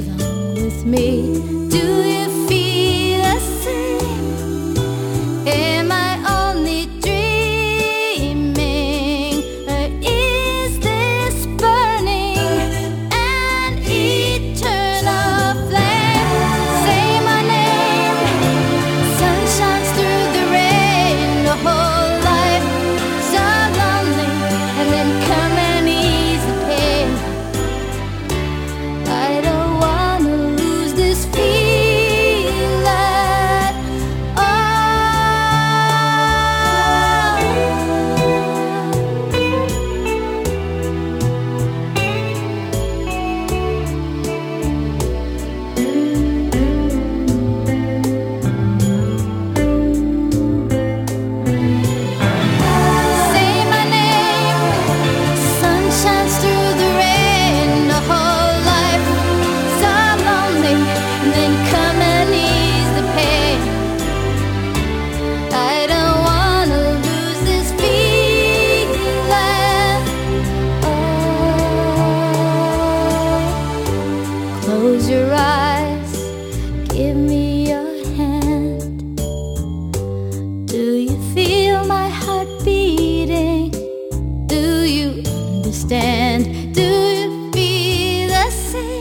move on with me. understand. Do you feel the same?